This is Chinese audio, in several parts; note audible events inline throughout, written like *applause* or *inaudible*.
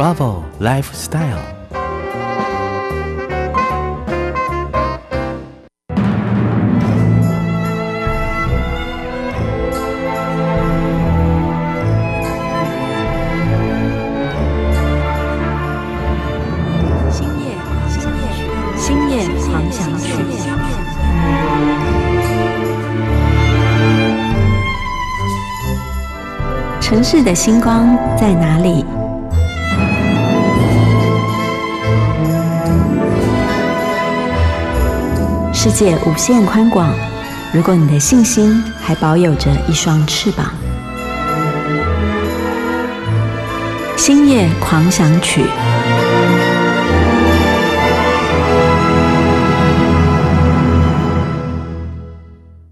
Bravo Lifestyle。星夜，星夜，星夜狂想曲。城市的星光在哪里？世界无限宽广，如果你的信心还保有着一双翅膀，星夜狂想曲。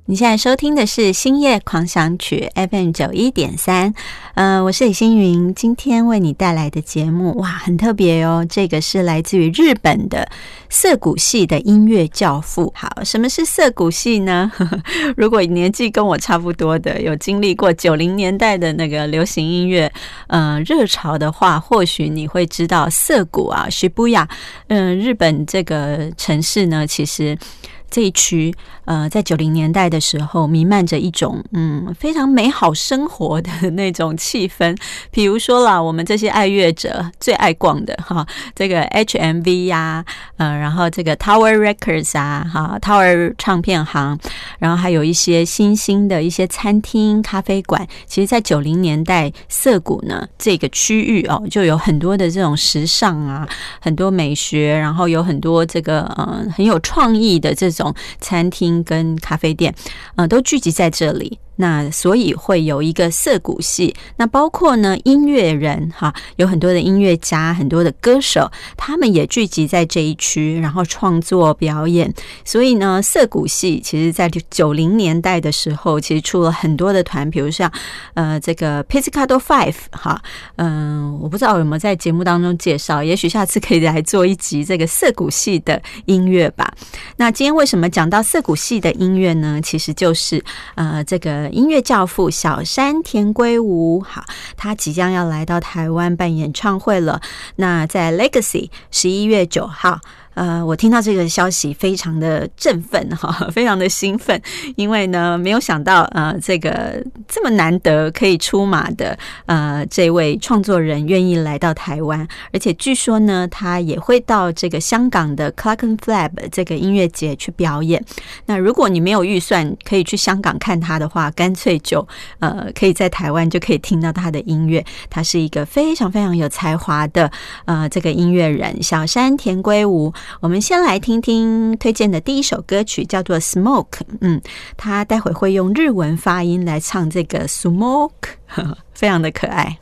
你现在收听的是《星夜狂想曲》FM 九一点三，呃，我是李星云，今天为你带来的节目哇，很特别哦，这个是来自于日本的涩谷系的音乐教父。好，什么是涩谷系呢？*laughs* 如果年纪跟我差不多的，有经历过九零年代的那个流行音乐，呃，热潮的话，或许你会知道涩谷啊，Shibuya，嗯，日本这个城市呢，其实。这一区，呃，在九零年代的时候，弥漫着一种嗯非常美好生活的那种气氛。比如说啦，我们这些爱乐者最爱逛的哈，这个 HMV 呀，呃，然后这个 Tower Records 啊，哈，Tower 唱片行，然后还有一些新兴的一些餐厅、咖啡馆。其实，在九零年代，涩谷呢这个区域哦，就有很多的这种时尚啊，很多美学，然后有很多这个嗯很有创意的这。种餐厅跟咖啡店，嗯，都聚集在这里。那所以会有一个涩谷系，那包括呢音乐人哈，有很多的音乐家，很多的歌手，他们也聚集在这一区，然后创作表演。所以呢，涩谷系其实在九零年代的时候，其实出了很多的团，比如像呃这个 Pizzicato Five 哈，嗯，我不知道有没有在节目当中介绍，也许下次可以来做一集这个涩谷系的音乐吧。那今天为什么讲到涩谷系的音乐呢？其实就是呃这个。音乐教父小山田圭吾，好，他即将要来到台湾办演唱会了。那在 Legacy 十一月九号。呃，我听到这个消息非常的振奋哈，*laughs* 非常的兴奋，因为呢，没有想到呃，这个这么难得可以出马的呃，这位创作人愿意来到台湾，而且据说呢，他也会到这个香港的 Clarken Flab 这个音乐节去表演。那如果你没有预算可以去香港看他的话，干脆就呃，可以在台湾就可以听到他的音乐。他是一个非常非常有才华的呃，这个音乐人小山田圭吾。我们先来听听推荐的第一首歌曲，叫做《Smoke》。嗯，他待会会用日文发音来唱这个 “Smoke”，*laughs* 非常的可爱。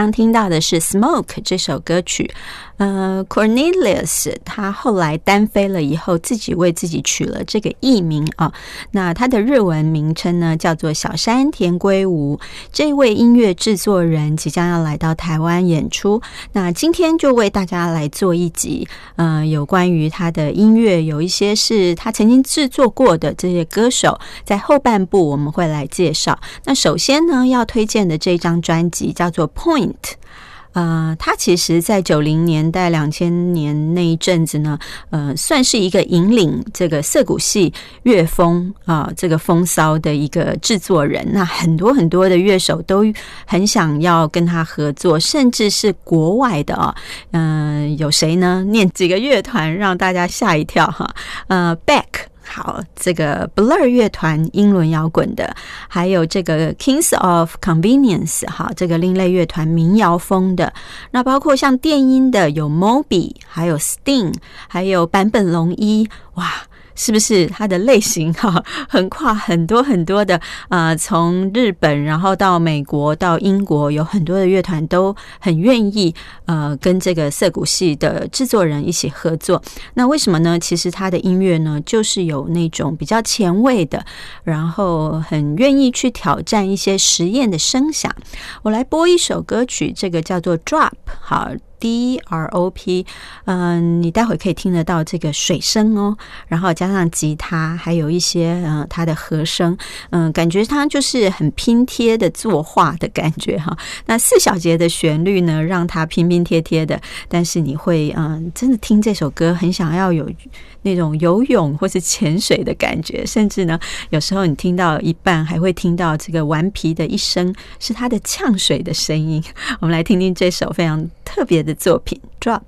刚听到的是《Smoke》这首歌曲。呃，Cornelius 他后来单飞了以后，自己为自己取了这个艺名啊。那他的日文名称呢，叫做小山田圭吾。这位音乐制作人即将要来到台湾演出，那今天就为大家来做一集，呃，有关于他的音乐，有一些是他曾经制作过的这些歌手，在后半部我们会来介绍。那首先呢，要推荐的这张专辑叫做《Point》。呃，他其实，在九零年代、两千年那一阵子呢，呃，算是一个引领这个涩谷系乐风啊，这个风骚的一个制作人。那很多很多的乐手都很想要跟他合作，甚至是国外的啊，嗯，有谁呢？念几个乐团让大家吓一跳哈？呃，Back。好，这个 Blur 乐团英伦摇滚的，还有这个 Kings of Convenience 哈，这个另类乐团民谣风的，那包括像电音的有 Moby，还有 Sting，还有坂本龙一，哇！是不是它的类型 *laughs* 哈，横跨很多很多的呃，从日本然后到美国到英国，有很多的乐团都很愿意呃跟这个涩谷系的制作人一起合作。那为什么呢？其实他的音乐呢，就是有那种比较前卫的，然后很愿意去挑战一些实验的声响。我来播一首歌曲，这个叫做《Drop》，好。D R O P，嗯，你待会可以听得到这个水声哦，然后加上吉他，还有一些呃它的和声，嗯，感觉它就是很拼贴的作画的感觉哈。那四小节的旋律呢，让它拼拼贴贴的，但是你会嗯，真的听这首歌很想要有那种游泳或是潜水的感觉，甚至呢，有时候你听到一半还会听到这个顽皮的一声，是它的呛水的声音。我们来听听这首非常特别的。作品 drop。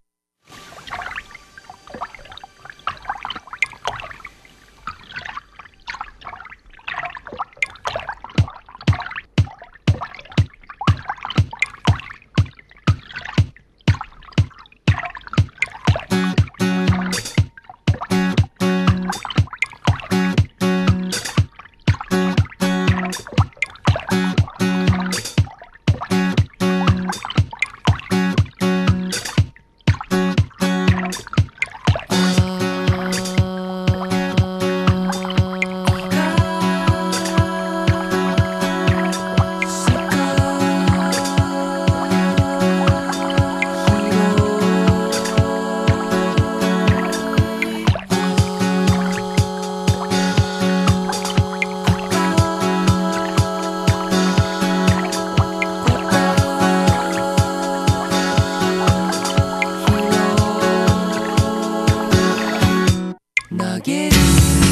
forget it.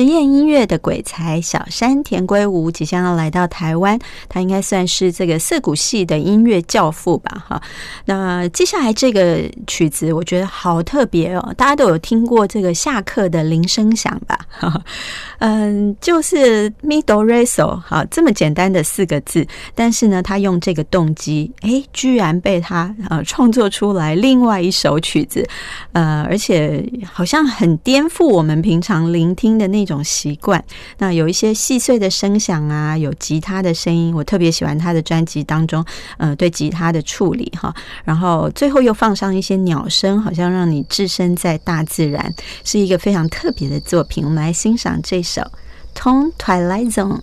实验音乐的鬼才小山田圭吾即将要来到台湾，他应该算是这个涩谷系的音乐教父吧？哈，那接下来这个曲子我觉得好特别哦，大家都有听过这个下课的铃声响吧？*laughs* 嗯，就是 mi do re so，好，这么简单的四个字，但是呢，他用这个动机，哎，居然被他呃创作出来另外一首曲子，呃，而且好像很颠覆我们平常聆听的那种种习惯。那有一些细碎的声响啊，有吉他的声音，我特别喜欢他的专辑当中，呃，对吉他的处理哈。然后最后又放上一些鸟声，好像让你置身在大自然，是一个非常特别的作品。我们来欣赏这。首《Tone Twilight Zone》。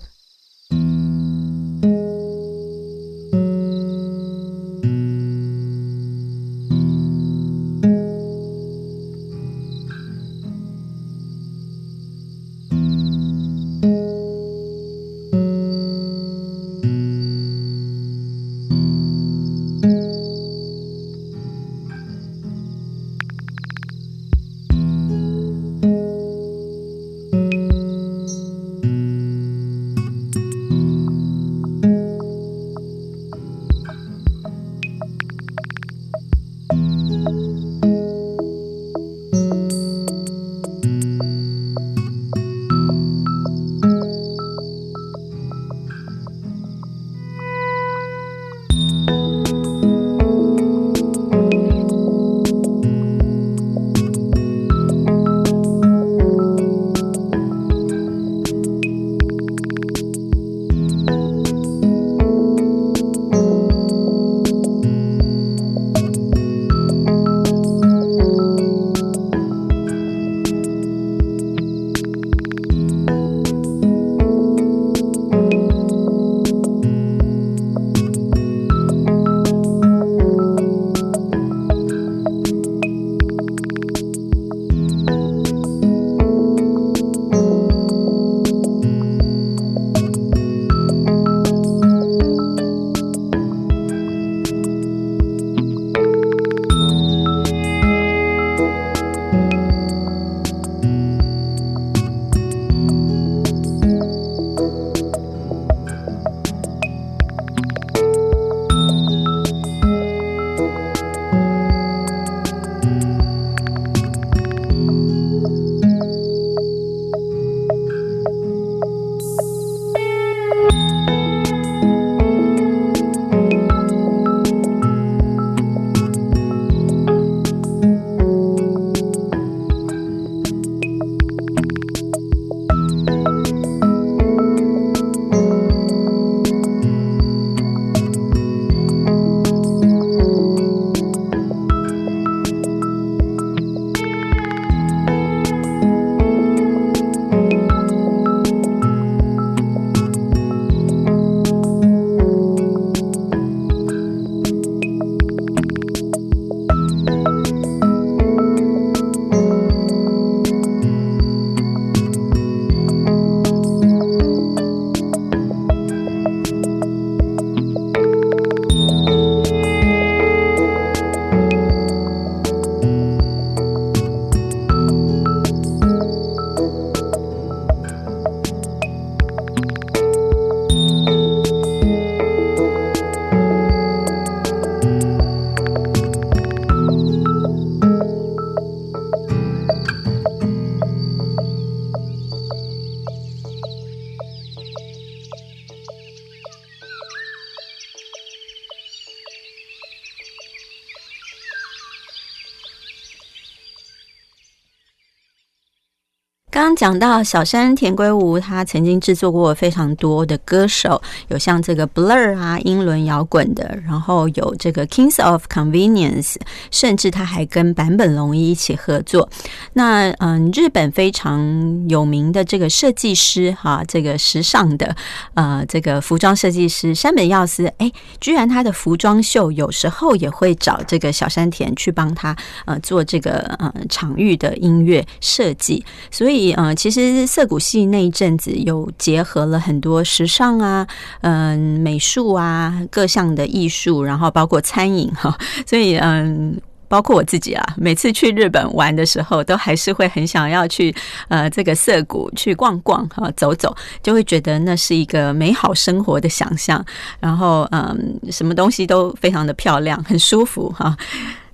讲到小山田圭吾，他曾经制作过非常多的歌手，有像这个 Blur 啊，英伦摇滚的，然后有这个 Kings of Convenience，甚至他还跟坂本龙一一起合作。那嗯，日本非常有名的这个设计师哈，这个时尚的呃这个服装设计师山本耀司，哎，居然他的服装秀有时候也会找这个小山田去帮他呃做这个呃场域的音乐设计，所以。呃，其实涩谷系那一阵子有结合了很多时尚啊，嗯，美术啊，各项的艺术，然后包括餐饮哈，*laughs* 所以嗯，包括我自己啊，每次去日本玩的时候，都还是会很想要去呃这个涩谷去逛逛哈，走走，就会觉得那是一个美好生活的想象，然后嗯，什么东西都非常的漂亮，很舒服哈。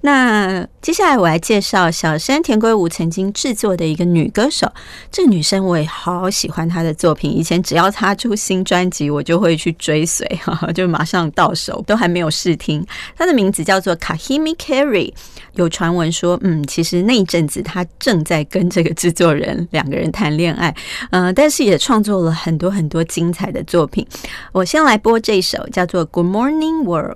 那接下来我来介绍小山田圭吾曾经制作的一个女歌手，这个女生我也好喜欢她的作品。以前只要她出新专辑，我就会去追随，哈哈，就马上到手，都还没有试听。*laughs* 她的名字叫做 Kahimi Carey。有传闻说，嗯，其实那一阵子她正在跟这个制作人两个人谈恋爱，嗯，但是也创作了很多很多精彩的作品。我先来播这首叫做《Good Morning World》。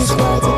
this world.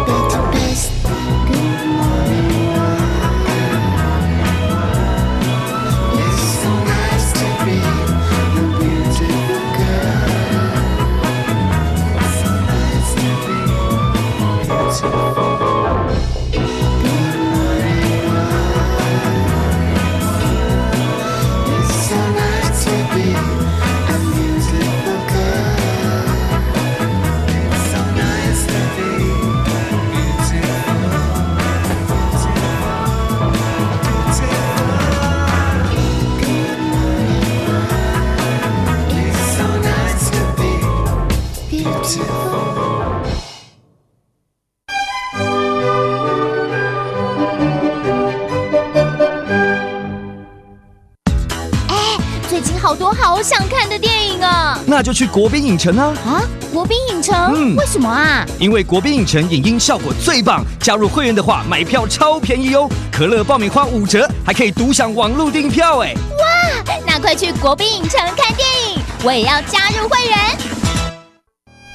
去国宾影城啊！啊，国宾影城？嗯为什么啊？因为国宾影城影音效果最棒，加入会员的话，买票超便宜哦！可乐爆米花五折，还可以独享网络订票哎！哇那快去国宾影城看电影，我也要加入会员。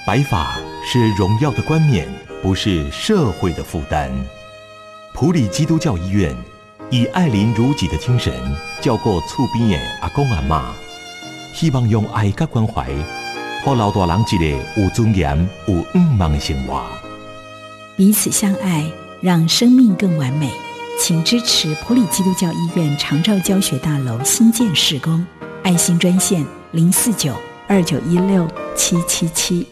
白发是荣耀的冠冕，不是社会的负担。普里基督教医院以爱邻如己的精神，教过厝边的阿公阿嬷，希望用爱甲关怀，给老大人一个有尊严、有愿望的生活。彼此相爱，让生命更完美。请支持普里基督教医院长照教学大楼新建施工，爱心专线零四九二九一六七七七。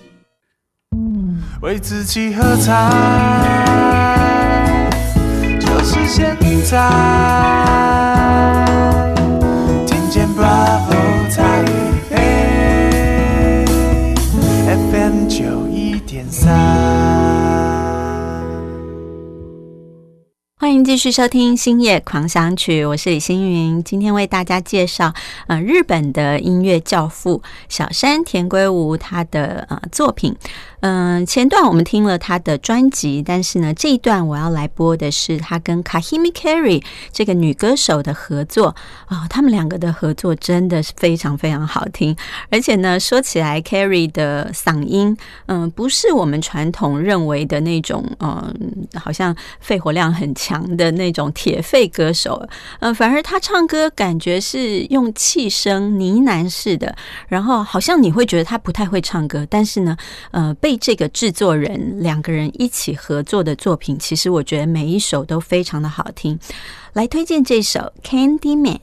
为自己喝彩，就是现在。FM 九一点三。欢迎继续收听《星夜狂想曲》，我是李星云。今天为大家介绍，呃，日本的音乐教父小山田圭吾他的呃作品。嗯、前段我们听了他的专辑，但是呢，这一段我要来播的是他跟 Kahimi Carey 这个女歌手的合作。啊、他们两个的合作真的是非常非常好听，而且呢，说起来 Carey 的嗓音，嗯、不是我们传统认为的那种，嗯、好像肺活量很强的那种铁肺歌手，嗯、反而他唱歌感觉是用气声呢喃式的，然后好像你会觉得他不太会唱歌，但是呢，呃，被这个制作人两个人一起合作的作品，其实我觉得每一首都非常的好听。来推荐这首《Candy Man》。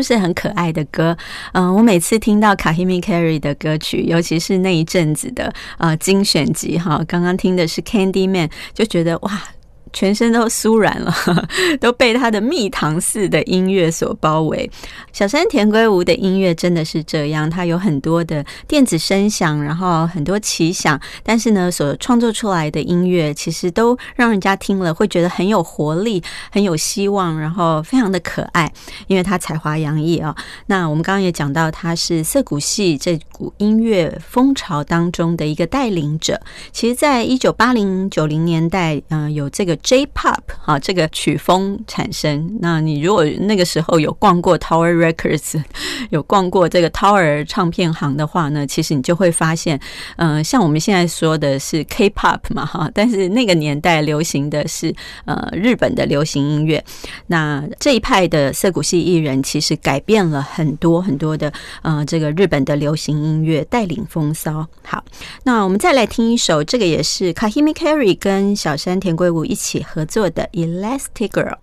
不是很可爱的歌？嗯，我每次听到卡希米 Carey 的歌曲，尤其是那一阵子的呃精选集哈，刚刚听的是 Candy Man，就觉得哇。全身都酥软了，*laughs* 都被他的蜜糖似的音乐所包围。小山田圭吾的音乐真的是这样，他有很多的电子声响，然后很多奇想，但是呢，所创作出来的音乐其实都让人家听了会觉得很有活力、很有希望，然后非常的可爱，因为他才华洋溢啊。那我们刚刚也讲到，他是涩谷系这股音乐风潮当中的一个带领者。其实，在一九八零九零年代，嗯，有这个。J-pop 哈，这个曲风产生。那你如果那个时候有逛过 Tower Records，*laughs* 有逛过这个 Tower 唱片行的话呢，其实你就会发现，嗯，像我们现在说的是 K-pop 嘛哈，但是那个年代流行的是呃日本的流行音乐。那这一派的涩谷系艺人其实改变了很多很多的呃这个日本的流行音乐，带领风骚。好，那我们再来听一首，这个也是 Kahimi Carey 跟小山田圭吾一起。起合作的 Elastic Girl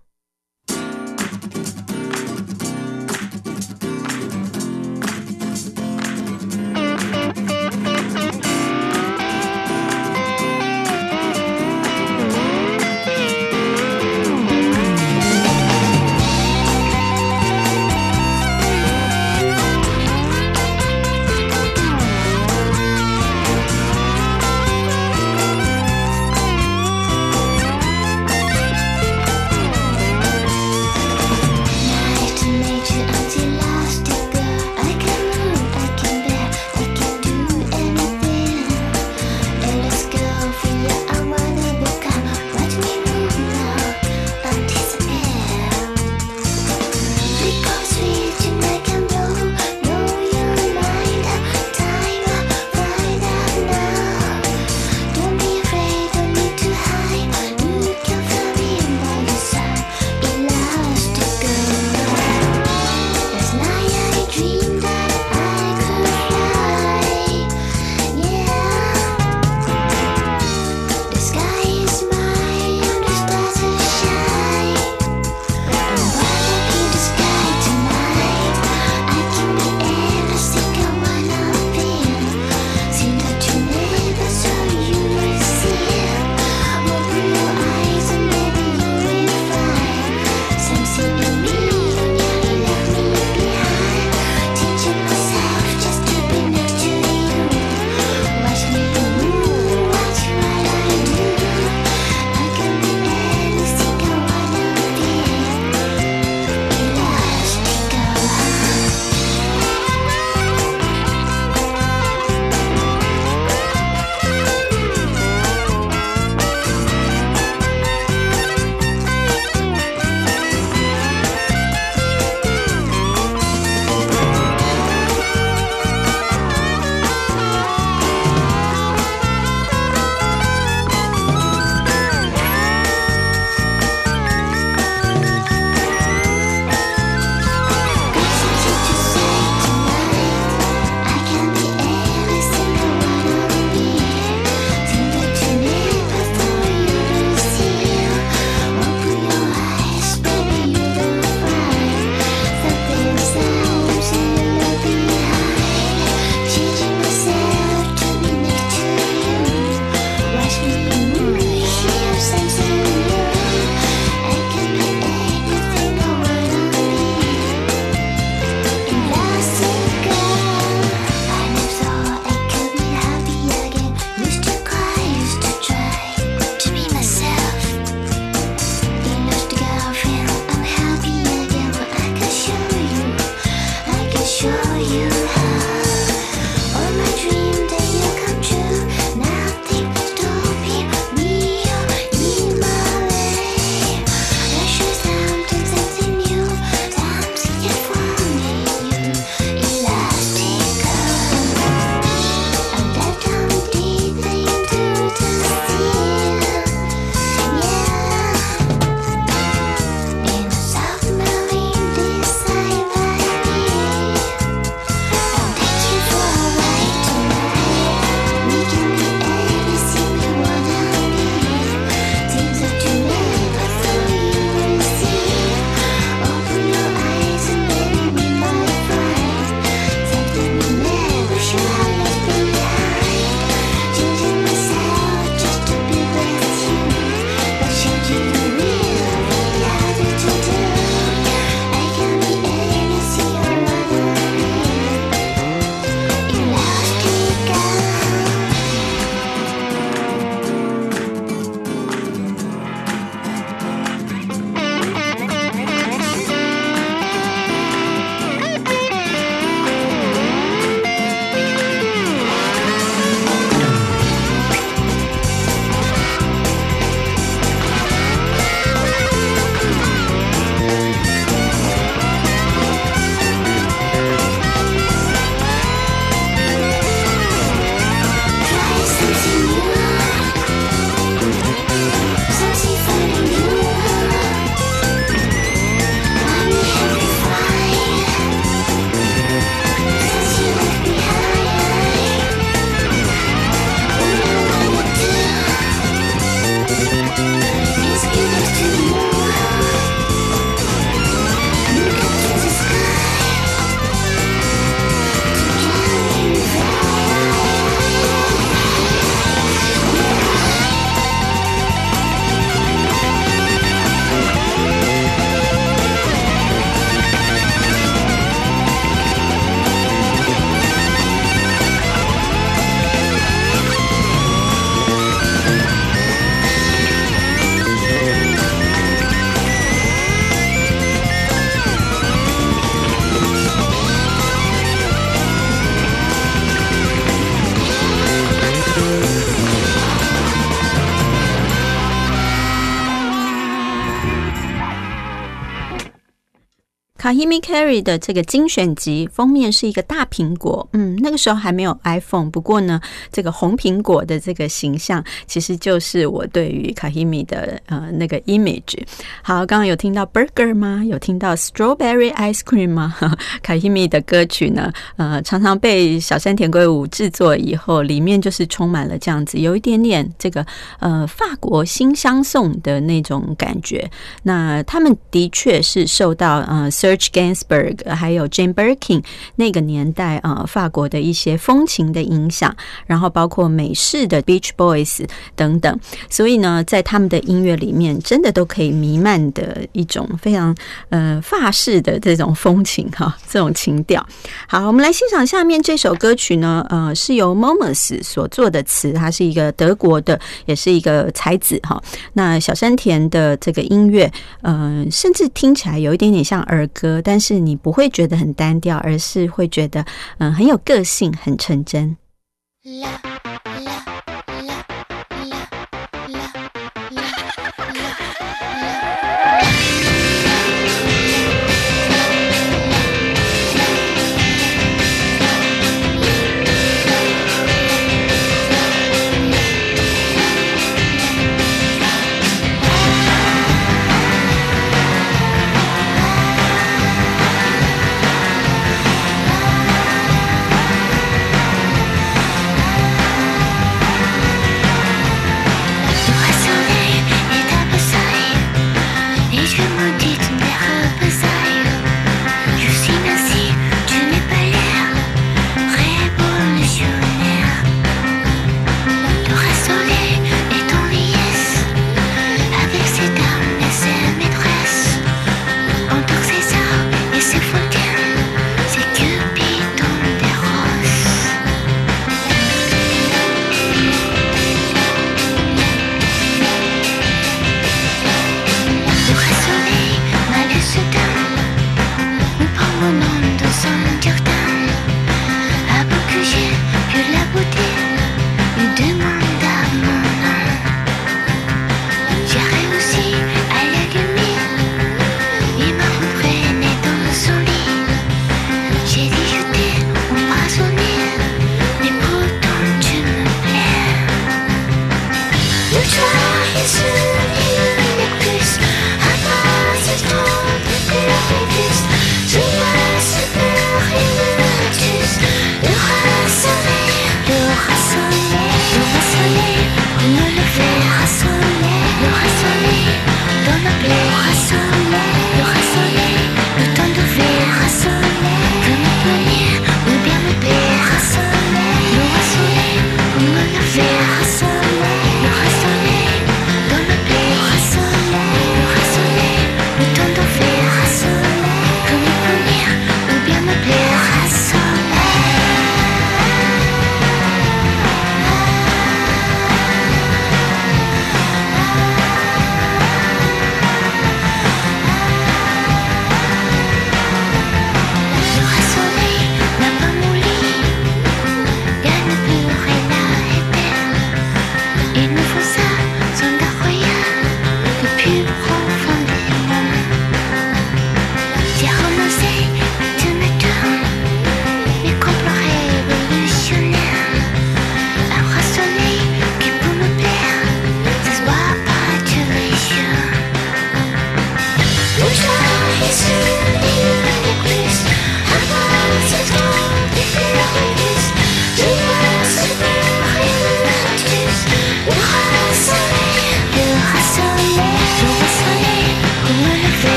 Kahimi Carey 的这个精选集封面是一个大苹果，嗯，那个时候还没有 iPhone，不过呢，这个红苹果的这个形象其实就是我对于 Kahimi 的呃那个 image。好，刚刚有听到 Burger 吗？有听到 Strawberry Ice Cream 吗？*laughs* Kahimi 的歌曲呢，呃，常常被小山田圭吾制作以后，里面就是充满了这样子，有一点点这个呃法国新相送的那种感觉。那他们的确是受到呃 Gainsbourg，还有 Jane Birkin 那个年代啊、呃、法国的一些风情的影响，然后包括美式的 Beach Boys 等等，所以呢，在他们的音乐里面，真的都可以弥漫的一种非常呃法式的这种风情哈，这种情调。好，我们来欣赏下面这首歌曲呢，呃，是由 Momus 所做的词，他是一个德国的，也是一个才子哈。那小山田的这个音乐，呃，甚至听起来有一点点像儿歌，但是你不会觉得很单调，而是会觉得嗯、很有个性，很纯真。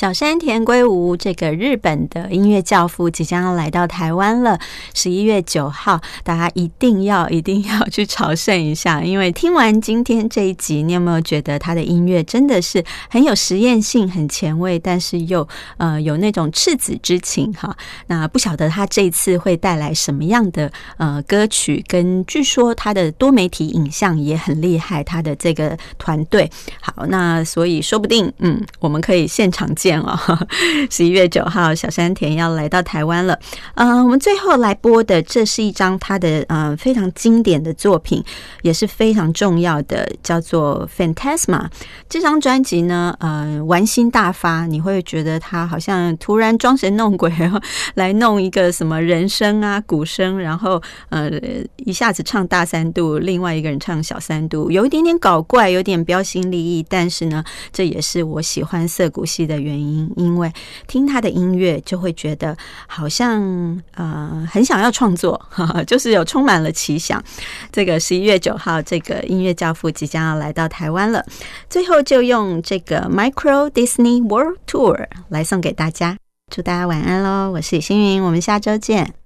小山田圭吾这个日本的音乐教父即将要来到台湾了，十一月九号，大家一定要一定要去朝圣一下。因为听完今天这一集，你有没有觉得他的音乐真的是很有实验性、很前卫，但是又呃有那种赤子之情哈？那不晓得他这次会带来什么样的呃歌曲？跟据说他的多媒体影像也很厉害，他的这个团队好，那所以说不定嗯，我们可以现场见哦。*laughs* 十一月九号，小山田要来到台湾了。呃，我们最后来播的，这是一张他的呃非常经典的作品，也是非常重要的，叫做《Phantasma》。这张专辑呢，呃，玩心大发，你会觉得他好像突然装神弄鬼，然 *laughs* 后来弄一个什么人声啊、鼓声，然后呃一下子唱大三度，另外一个人唱小三度，有一点点搞怪，有点标新立异。但是呢，这也是我喜欢涩谷系的原因。因因为听他的音乐，就会觉得好像呃很想要创作，*laughs* 就是有充满了奇想。这个十一月九号，这个音乐教父即将要来到台湾了，最后就用这个 Micro Disney World Tour 来送给大家，祝大家晚安喽！我是李星云，我们下周见。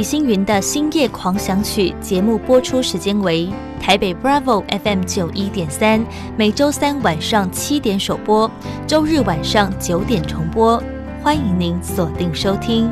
李星云的《星夜狂想曲》节目播出时间为台北 Bravo FM 九一点三，每周三晚上七点首播，周日晚上九点重播。欢迎您锁定收听。